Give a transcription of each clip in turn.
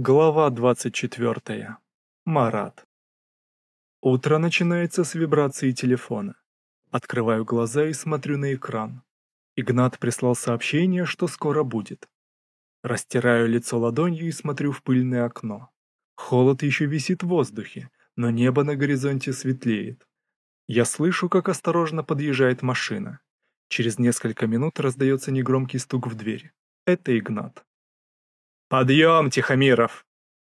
Глава 24. Марат. Утро начинается с вибрации телефона. Открываю глаза и смотрю на экран. Игнат прислал сообщение, что скоро будет. Растираю лицо ладонью и смотрю в пыльное окно. Холод еще висит в воздухе, но небо на горизонте светлеет. Я слышу, как осторожно подъезжает машина. Через несколько минут раздается негромкий стук в дверь. Это Игнат. «Подъем, Тихомиров!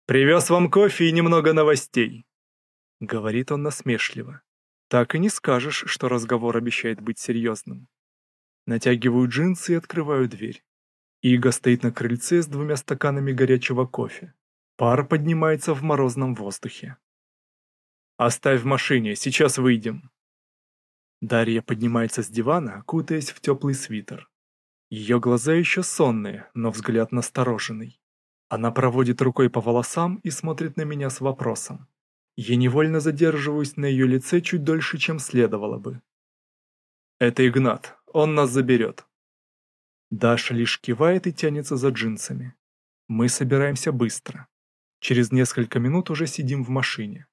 Привез вам кофе и немного новостей!» Говорит он насмешливо. Так и не скажешь, что разговор обещает быть серьезным. Натягиваю джинсы и открываю дверь. Ига стоит на крыльце с двумя стаканами горячего кофе. Пар поднимается в морозном воздухе. «Оставь в машине, сейчас выйдем». Дарья поднимается с дивана, кутаясь в теплый свитер. Ее глаза еще сонные, но взгляд настороженный. Она проводит рукой по волосам и смотрит на меня с вопросом. Я невольно задерживаюсь на ее лице чуть дольше, чем следовало бы. «Это Игнат, он нас заберет». Даша лишь кивает и тянется за джинсами. Мы собираемся быстро. Через несколько минут уже сидим в машине.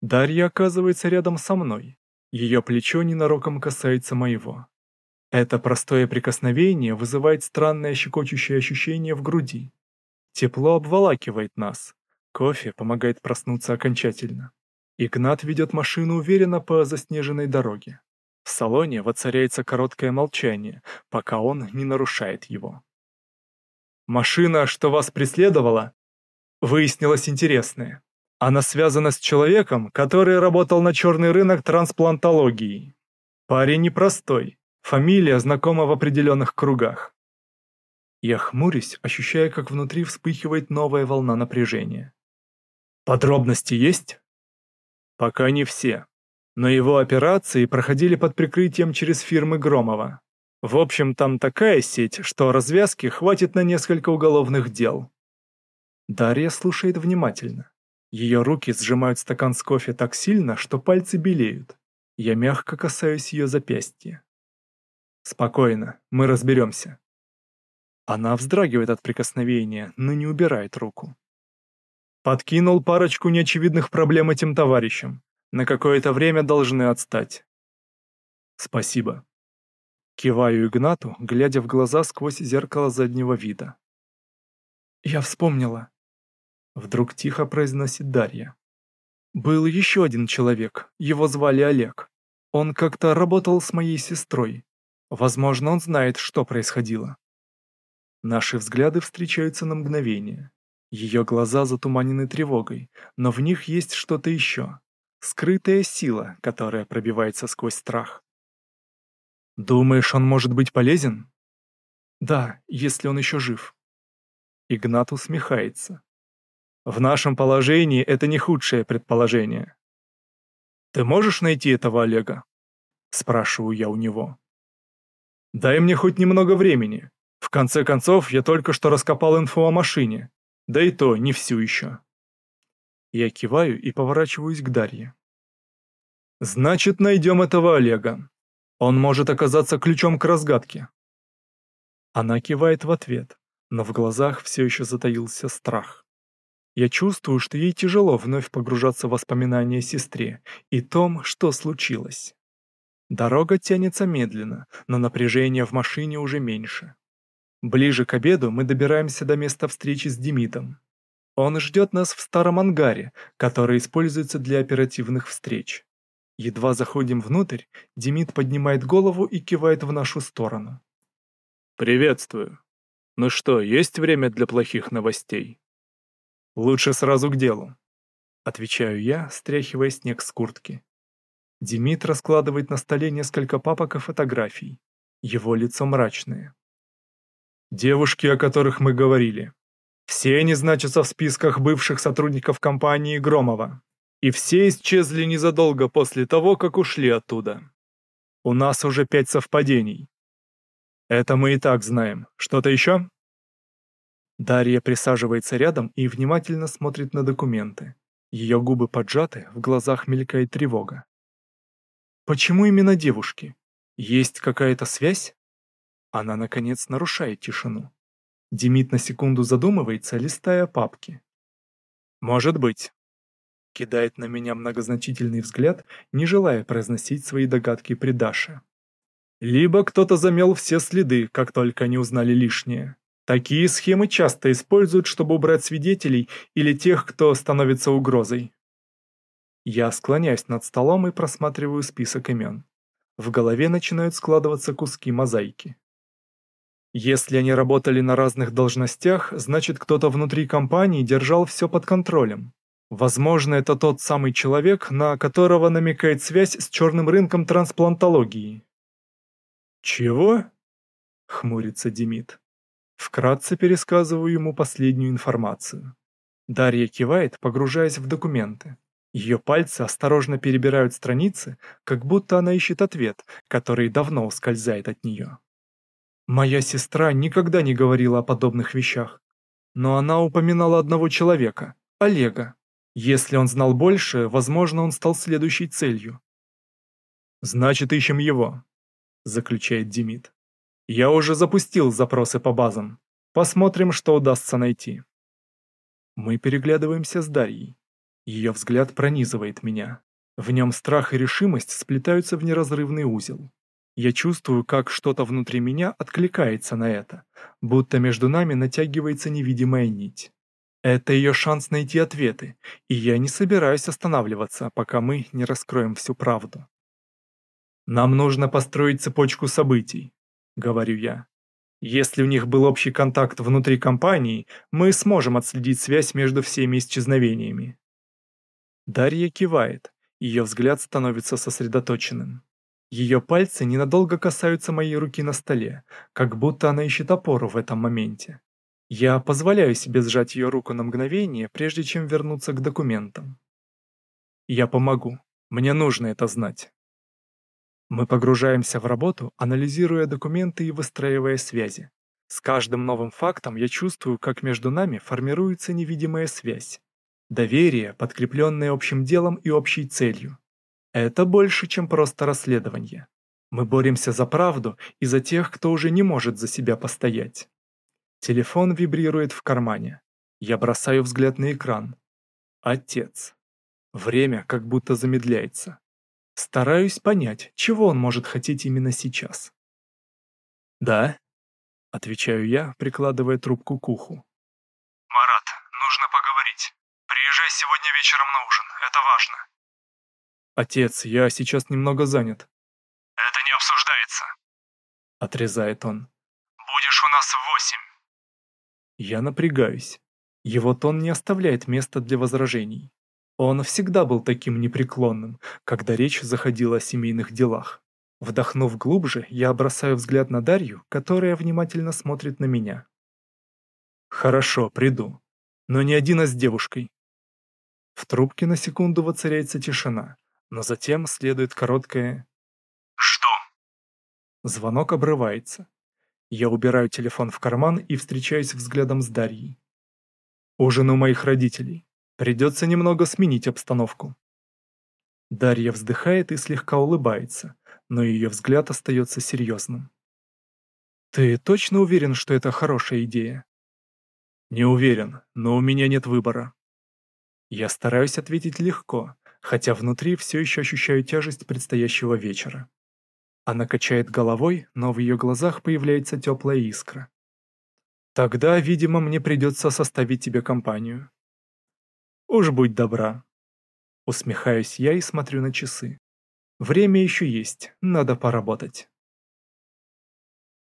Дарья оказывается рядом со мной. Ее плечо ненароком касается моего. Это простое прикосновение вызывает странное щекочущее ощущение в груди. Тепло обволакивает нас. Кофе помогает проснуться окончательно. Игнат ведет машину уверенно по заснеженной дороге. В салоне воцаряется короткое молчание, пока он не нарушает его. «Машина, что вас преследовала?» Выяснилось интересное. Она связана с человеком, который работал на черный рынок трансплантологии. Парень непростой, фамилия знакома в определенных кругах. Я хмурюсь, ощущая, как внутри вспыхивает новая волна напряжения. Подробности есть? Пока не все. Но его операции проходили под прикрытием через фирмы Громова. В общем, там такая сеть, что развязки хватит на несколько уголовных дел. Дарья слушает внимательно. Ее руки сжимают стакан с кофе так сильно, что пальцы белеют. Я мягко касаюсь ее запястья. Спокойно, мы разберемся. Она вздрагивает от прикосновения, но не убирает руку. Подкинул парочку неочевидных проблем этим товарищам. На какое-то время должны отстать. Спасибо. Киваю Игнату, глядя в глаза сквозь зеркало заднего вида. Я вспомнила. Вдруг тихо произносит Дарья. Был еще один человек, его звали Олег. Он как-то работал с моей сестрой. Возможно, он знает, что происходило. Наши взгляды встречаются на мгновение. Ее глаза затуманены тревогой, но в них есть что-то еще. Скрытая сила, которая пробивается сквозь страх. «Думаешь, он может быть полезен?» «Да, если он еще жив». Игнат усмехается. «В нашем положении это не худшее предположение». «Ты можешь найти этого Олега?» Спрашиваю я у него. «Дай мне хоть немного времени. Конце концов, я только что раскопал инфу о машине. Да и то, не всю еще. Я киваю и поворачиваюсь к Дарье. Значит, найдем этого Олега. Он может оказаться ключом к разгадке. Она кивает в ответ, но в глазах все еще затаился страх. Я чувствую, что ей тяжело вновь погружаться в воспоминания о сестре и том, что случилось. Дорога тянется медленно, но напряжение в машине уже меньше. Ближе к обеду мы добираемся до места встречи с Демитом. Он ждет нас в старом ангаре, который используется для оперативных встреч. Едва заходим внутрь, Демид поднимает голову и кивает в нашу сторону. «Приветствую. Ну что, есть время для плохих новостей?» «Лучше сразу к делу», — отвечаю я, стряхивая снег с куртки. Демид раскладывает на столе несколько папок и фотографий. Его лицо мрачное. Девушки, о которых мы говорили. Все они значатся в списках бывших сотрудников компании Громова. И все исчезли незадолго после того, как ушли оттуда. У нас уже пять совпадений. Это мы и так знаем. Что-то еще? Дарья присаживается рядом и внимательно смотрит на документы. Ее губы поджаты, в глазах мелькает тревога. Почему именно девушки? Есть какая-то связь? Она, наконец, нарушает тишину. Демид на секунду задумывается, листая папки. Может быть. Кидает на меня многозначительный взгляд, не желая произносить свои догадки при Даше. Либо кто-то замел все следы, как только они узнали лишнее. Такие схемы часто используют, чтобы убрать свидетелей или тех, кто становится угрозой. Я склоняюсь над столом и просматриваю список имен. В голове начинают складываться куски мозаики. Если они работали на разных должностях, значит кто-то внутри компании держал все под контролем. Возможно, это тот самый человек, на которого намекает связь с черным рынком трансплантологии. «Чего?» — хмурится Демид. Вкратце пересказываю ему последнюю информацию. Дарья кивает, погружаясь в документы. Ее пальцы осторожно перебирают страницы, как будто она ищет ответ, который давно ускользает от нее. Моя сестра никогда не говорила о подобных вещах. Но она упоминала одного человека, Олега. Если он знал больше, возможно, он стал следующей целью. «Значит, ищем его», — заключает Демид. «Я уже запустил запросы по базам. Посмотрим, что удастся найти». Мы переглядываемся с Дарьей. Ее взгляд пронизывает меня. В нем страх и решимость сплетаются в неразрывный узел. Я чувствую, как что-то внутри меня откликается на это, будто между нами натягивается невидимая нить. Это ее шанс найти ответы, и я не собираюсь останавливаться, пока мы не раскроем всю правду. «Нам нужно построить цепочку событий», — говорю я. «Если у них был общий контакт внутри компании, мы сможем отследить связь между всеми исчезновениями. Дарья кивает, ее взгляд становится сосредоточенным. Ее пальцы ненадолго касаются моей руки на столе, как будто она ищет опору в этом моменте. Я позволяю себе сжать ее руку на мгновение, прежде чем вернуться к документам. Я помогу. Мне нужно это знать. Мы погружаемся в работу, анализируя документы и выстраивая связи. С каждым новым фактом я чувствую, как между нами формируется невидимая связь. Доверие, подкрепленное общим делом и общей целью. Это больше, чем просто расследование. Мы боремся за правду и за тех, кто уже не может за себя постоять. Телефон вибрирует в кармане. Я бросаю взгляд на экран. Отец. Время как будто замедляется. Стараюсь понять, чего он может хотеть именно сейчас. «Да?» — отвечаю я, прикладывая трубку к уху. «Марат, нужно поговорить». Приезжай сегодня вечером на ужин, это важно. Отец, я сейчас немного занят. Это не обсуждается. Отрезает он. Будешь у нас в восемь. Я напрягаюсь. Его тон не оставляет места для возражений. Он всегда был таким непреклонным, когда речь заходила о семейных делах. Вдохнув глубже, я бросаю взгляд на Дарью, которая внимательно смотрит на меня. «Хорошо, приду. Но не один, а с девушкой. В трубке на секунду воцаряется тишина, но затем следует короткое «Что?». Звонок обрывается. Я убираю телефон в карман и встречаюсь взглядом с Дарьей. Ужин у моих родителей. Придется немного сменить обстановку. Дарья вздыхает и слегка улыбается, но ее взгляд остается серьезным. «Ты точно уверен, что это хорошая идея?» «Не уверен, но у меня нет выбора», я стараюсь ответить легко, хотя внутри все еще ощущаю тяжесть предстоящего вечера. Она качает головой, но в ее глазах появляется теплая искра. Тогда, видимо, мне придется составить тебе компанию. Уж будь добра. Усмехаюсь я и смотрю на часы. Время еще есть, надо поработать.